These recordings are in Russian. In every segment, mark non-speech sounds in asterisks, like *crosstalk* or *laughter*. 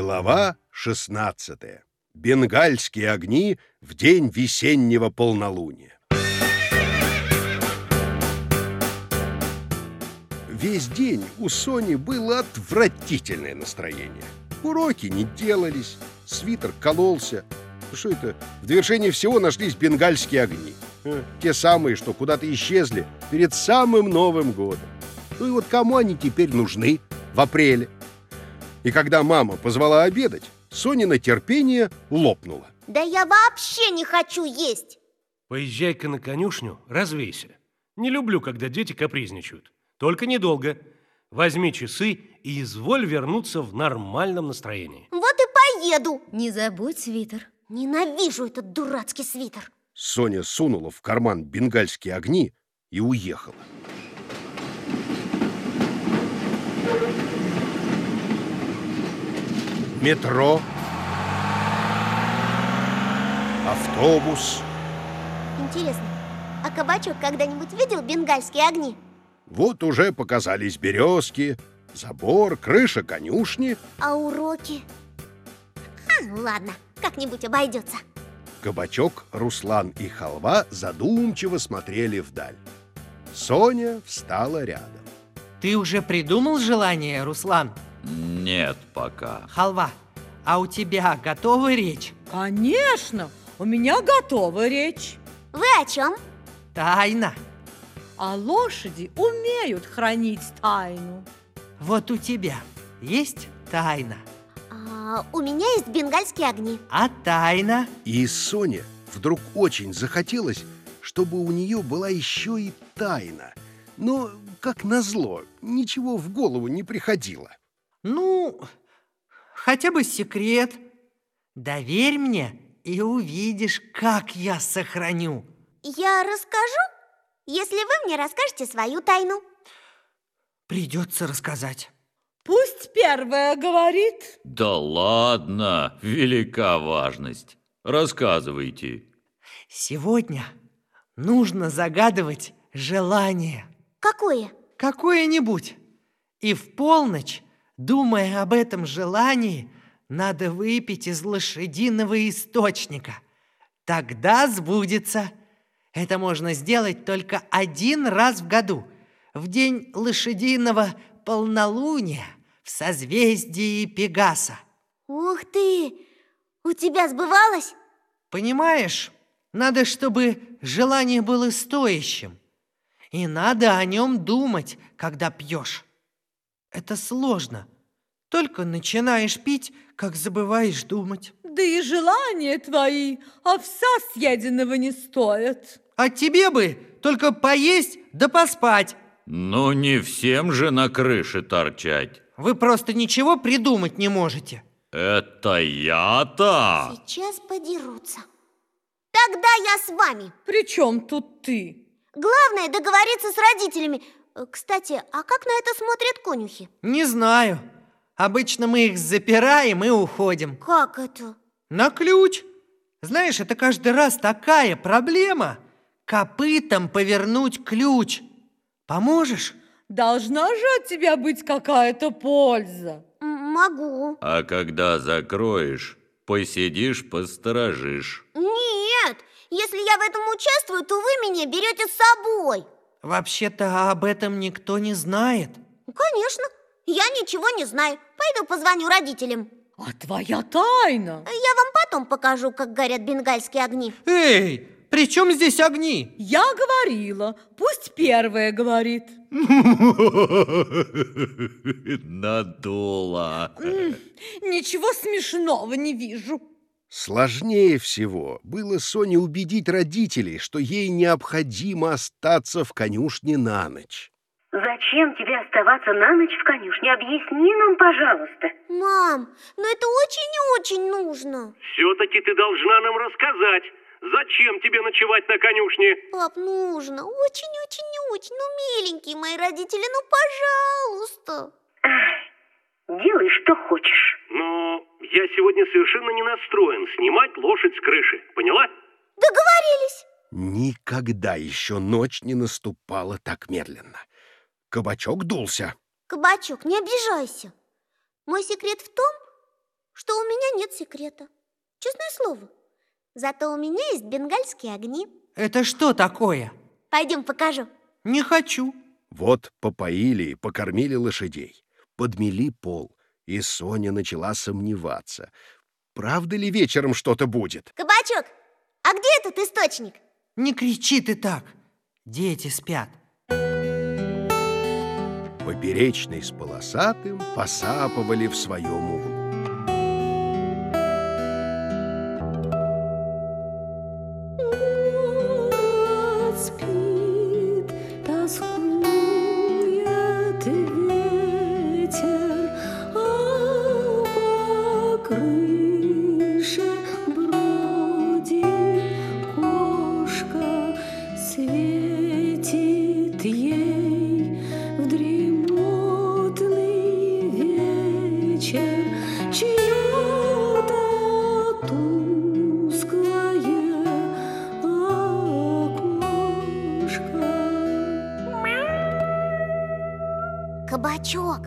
Глава 16. Бенгальские огни в день весеннего полнолуния. Весь день у Сони было отвратительное настроение. Уроки не делались, свитер кололся. Что это? В довершении всего нашлись бенгальские огни. Э, Те самые, что куда-то исчезли перед самым Новым годом. Ну и вот кому они теперь нужны в апреле? И когда мама позвала обедать, Сонина терпение лопнуло. Да я вообще не хочу есть. Поезжай-ка на конюшню, развейся. Не люблю, когда дети капризничают. Только недолго. Возьми часы и изволь вернуться в нормальном настроении. Вот и поеду. Не забудь свитер. Ненавижу этот дурацкий свитер. Соня сунула в карман бенгальские огни и уехала. Метро, автобус. Интересно, а кабачок когда-нибудь видел бенгальские огни? Вот уже показались березки, забор, крыша конюшни. А уроки? А, ладно, как-нибудь обойдется. Кабачок, Руслан и Халва задумчиво смотрели вдаль. Соня встала рядом. Ты уже придумал желание, Руслан? Нет пока. Халва, а у тебя готова речь? Конечно, у меня готова речь. Вы о чем? Тайна. А лошади умеют хранить тайну. Вот у тебя есть тайна. А, у меня есть бенгальские огни. А тайна? И Соне вдруг очень захотелось, чтобы у нее была еще и тайна. Но, как назло, ничего в голову не приходило. Ну, хотя бы секрет. Доверь мне и увидишь, как я сохраню. Я расскажу, если вы мне расскажете свою тайну. Придется рассказать. Пусть первая говорит. Да ладно, велика важность. Рассказывайте. Сегодня нужно загадывать желание. Какое? Какое-нибудь. И в полночь, думая об этом желании, надо выпить из лошадиного источника. Тогда сбудется. Это можно сделать только один раз в году, в день лошадиного полнолуния в созвездии Пегаса. Ух ты! У тебя сбывалось? Понимаешь, надо, чтобы желание было стоящим. И надо о нем думать, когда пьешь. Это сложно. Только начинаешь пить, как забываешь думать. Да и желания твои овса съеденного не стоят. А тебе бы только поесть да поспать. Ну не всем же на крыше торчать. Вы просто ничего придумать не можете. Это я-то. Сейчас подерутся. Тогда я с вами. При чем тут ты? Главное договориться с родителями. Э, Кстати, а как на это смотрят конюхи? Не знаю. Обычно мы их запираем и уходим. Как это? На ключ. Знаешь, это каждый раз такая проблема. Копытом повернуть ключ. Поможешь? Должна же от тебя быть какая-то польза. М, Могу. А когда закроешь, посидишь, посторожишь. Нет, если я в этом участвую, то вы меня берете с собой. Вообще-то об этом никто не знает. Конечно, я ничего не знаю. Пойду позвоню родителям. А твоя тайна? Я вам потом покажу, как горят бенгальские огни. Эй, при чем здесь огни? Я говорила, пусть первая говорит. *laughs* Надула. Ничего смешного не вижу. Сложнее всего было Соне убедить родителей, что ей необходимо остаться в конюшне на ночь. Зачем тебе оставаться на ночь в конюшне? Объясни нам, пожалуйста. Мам, но это очень-очень нужно. Все-таки ты должна нам рассказать, зачем тебе ночевать на конюшне. Пап, нужно. Очень-очень-очень. Ну, миленькие мои родители, ну, пожалуйста. Делай, что хочешь. Но я сегодня совершенно не настроен снимать лошадь с крыши. Поняла? Договорились. Никогда еще ночь не наступала так медленно. Кабачок дулся. Кабачок, не обижайся. Мой секрет в том, что у меня нет секрета. Честное слово. Зато у меня есть бенгальские огни. Это что такое? Пойдем покажу. Не хочу. Вот попоили и покормили лошадей, подмели пол, и Соня начала сомневаться. Правда ли вечером что-то будет? Кабачок, а где этот источник? Не кричи ты так. Дети спят. Поперечный с полосатым посапывали в своем углу. Кабачок,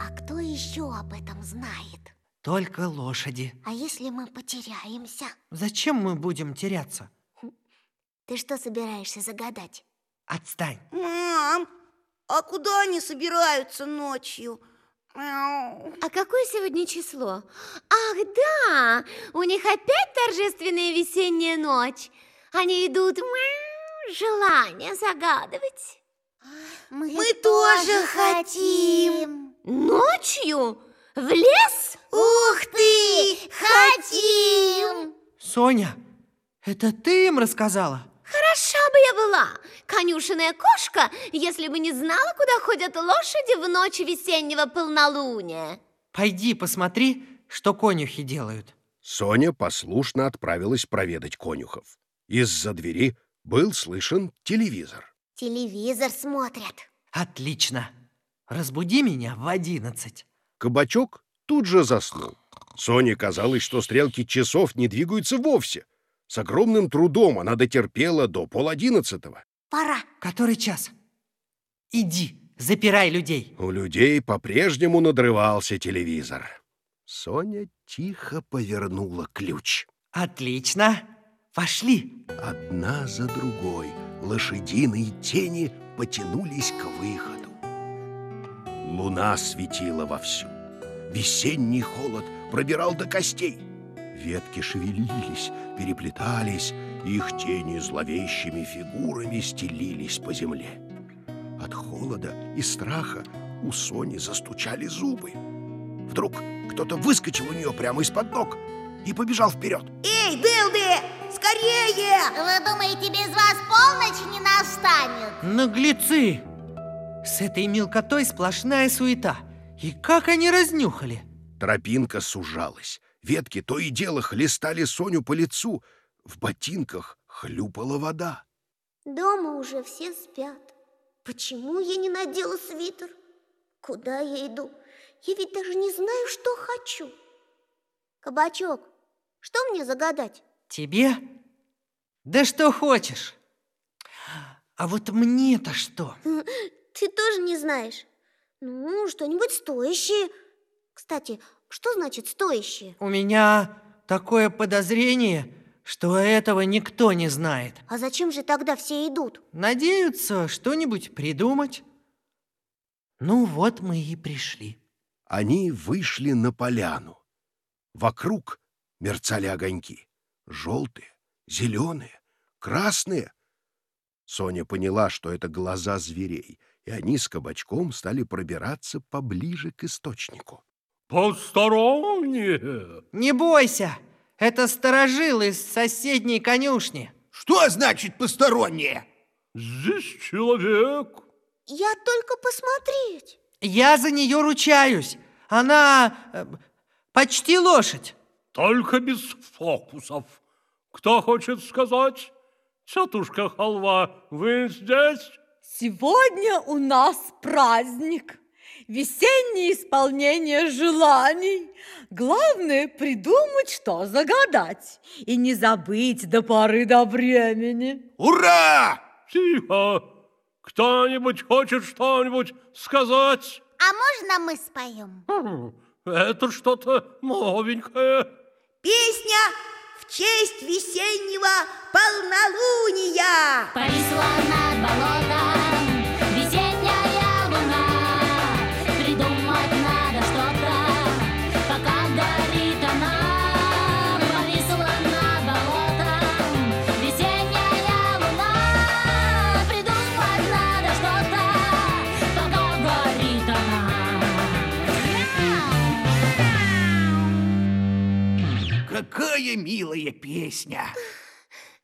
а кто еще об этом знает? Только лошади. А если мы потеряемся? Зачем мы будем теряться? Ты что собираешься загадать? Отстань. Мам, а куда они собираются ночью? А какое сегодня число? Ах, да! У них опять торжественная весенняя ночь. Они идут мяу, желания загадывать. Мы, тоже хотим. Ночью? В лес? Ух ты, хотим! Соня, это ты им рассказала? Хороша бы я была, конюшенная кошка, если бы не знала, куда ходят лошади в ночь весеннего полнолуния. Пойди посмотри, что конюхи делают. Соня послушно отправилась проведать конюхов. Из-за двери был слышен телевизор. Телевизор смотрят. Отлично. Разбуди меня в одиннадцать. Кабачок тут же заснул. Соне казалось, что стрелки часов не двигаются вовсе. С огромным трудом она дотерпела до полодиннадцатого. Пора. Который час? Иди, запирай людей. У людей по-прежнему надрывался телевизор. Соня тихо повернула ключ. Отлично. Пошли. Одна за другой лошадиные тени потянулись к выходу. Луна светила вовсю. Весенний холод пробирал до костей. Ветки шевелились, переплетались, их тени зловещими фигурами стелились по земле. От холода и страха у Сони застучали зубы. Вдруг кто-то выскочил у нее прямо из-под ног и побежал вперед. Эй, Дылды, скорее! Вы думаете, без вас полночь не настанет? Наглецы! С этой мелкотой сплошная суета. И как они разнюхали? Тропинка сужалась. Ветки то и дело хлестали Соню по лицу. В ботинках хлюпала вода. Дома уже все спят. Почему я не надела свитер? Куда я иду? Я ведь даже не знаю, что хочу. Кабачок, что мне загадать? Тебе? Да что хочешь. А вот мне-то что? *laughs* Ты тоже не знаешь. Ну, что-нибудь стоящее. Кстати, что значит стоящее? У меня такое подозрение, что этого никто не знает. А зачем же тогда все идут? Надеются что-нибудь придумать. Ну вот мы и пришли. Они вышли на поляну. Вокруг мерцали огоньки. Желтые, зеленые, красные. Соня поняла, что это глаза зверей, и они с кабачком стали пробираться поближе к источнику. Посторонние! Не бойся, это сторожил из соседней конюшни. Что значит посторонние? Здесь человек. Я только посмотреть. Я за нее ручаюсь. Она э, почти лошадь. Только без фокусов. Кто хочет сказать? Тетушка Халва, вы здесь? Сегодня у нас праздник. Весеннее исполнение желаний. Главное придумать, что загадать. И не забыть до поры до времени. Ура! Тихо! Кто-нибудь хочет что-нибудь сказать? А можно мы споем? Хм, Это что-то новенькое. Песня в честь весеннего полнолуния. Повисла над болотом песня.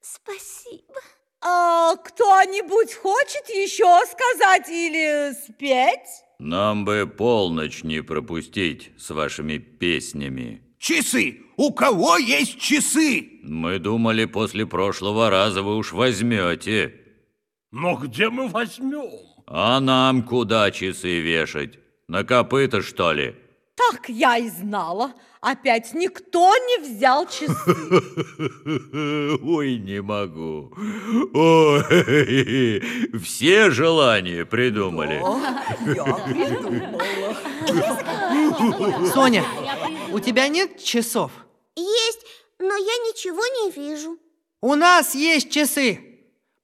Спасибо. А кто-нибудь хочет еще сказать или спеть? Нам бы полночь не пропустить с вашими песнями. Часы! У кого есть часы? Мы думали, после прошлого раза вы уж возьмете. Но где мы возьмем? А нам куда часы вешать? На копыта, что ли? Так я и знала. Опять никто не взял часы. *laughs* Ой, не могу. Ой, *laughs* все желания придумали. Соня, у тебя нет часов? Есть, но я ничего не вижу. У нас есть часы.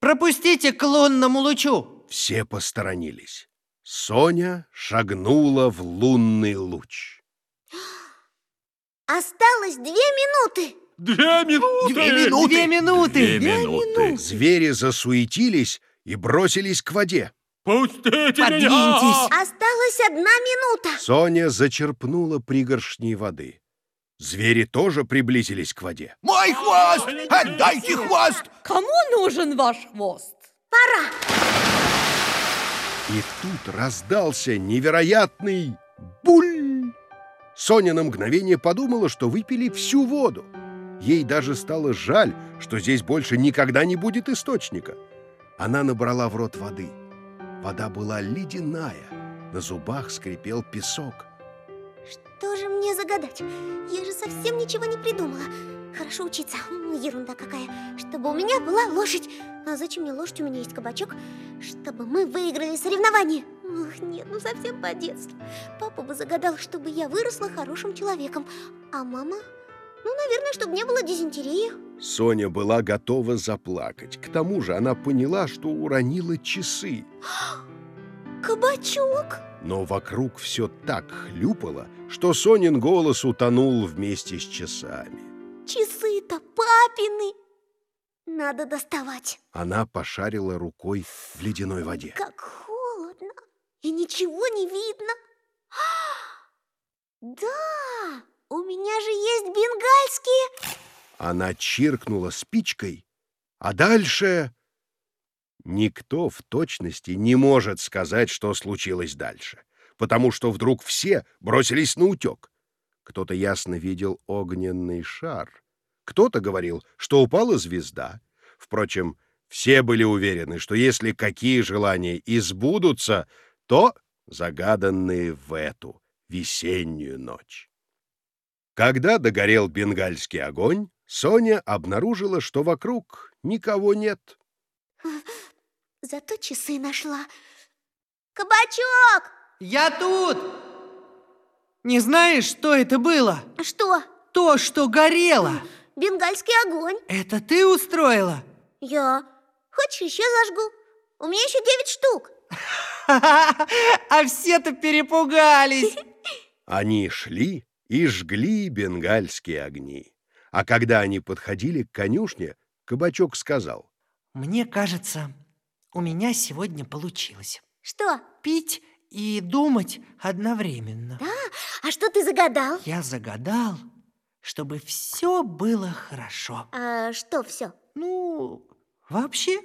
Пропустите к лунному лучу. Все посторонились. Соня шагнула в лунный луч. Осталось две минуты. Две минуты! Две минуты. Две минуты. Две минуты. Звери засуетились и бросились к воде. Пустите Подвиньтесь. меня! Осталась одна минута. Соня зачерпнула пригоршни воды. Звери тоже приблизились к воде. Мой хвост! Отдайте хвост! Кому нужен ваш хвост? Пора. И тут раздался невероятный буль. Соня на мгновение подумала, что выпили всю воду. Ей даже стало жаль, что здесь больше никогда не будет источника. Она набрала в рот воды. Вода была ледяная, на зубах скрипел песок. Что же мне загадать? Я же совсем ничего не придумала. Хорошо учиться. Ерунда какая. Чтобы у меня была лошадь. А зачем мне лошадь? У меня есть кабачок. Чтобы мы выиграли соревнование. Ох, нет, ну совсем по-детски. Папа бы загадал, чтобы я выросла хорошим человеком. А мама? Ну, наверное, чтобы не было дизентерии. Соня была готова заплакать. К тому же она поняла, что уронила часы. *gasps* Кабачок. Но вокруг все так хлюпало, что Сонин голос утонул вместе с часами. Часы-то папины. Надо доставать. Она пошарила рукой в ледяной воде. Как холодно. И ничего не видно. А, *gasps* Да, у меня же есть бенгальские. Она чиркнула спичкой, а дальше... Никто в точности не может сказать, что случилось дальше, потому что вдруг все бросились на утек. Кто-то ясно видел огненный шар, кто-то говорил, что упала звезда. Впрочем, все были уверены, что если какие желания избудутся, то загаданные в эту весеннюю ночь. Когда догорел бенгальский огонь, Соня обнаружила, что вокруг никого нет. Зато часы нашла. Кабачок! Я тут! Не знаешь, что это было? Что? То, что горело. Бенгальский огонь. Это ты устроила? Я. Хочешь, еще зажгу? У меня еще девять штук. *laughs* А все-то перепугались. *laughs* Они шли и жгли бенгальские огни. А когда они подходили к конюшне, кабачок сказал. Мне кажется, у меня сегодня получилось. Что? Пить и думать одновременно. А что ты загадал? Я загадал, чтобы все было хорошо. А что все? Ну, вообще,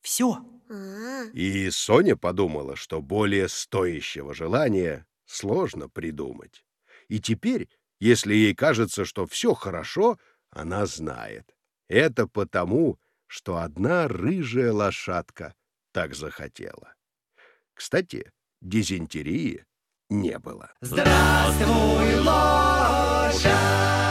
все. А, И Соня подумала, что более стоящего желания сложно придумать. И теперь, если ей кажется, что все хорошо, она знает. Это потому, что одна рыжая лошадка так захотела. Кстати, дизентерии не было. Здравствуй, лошадь!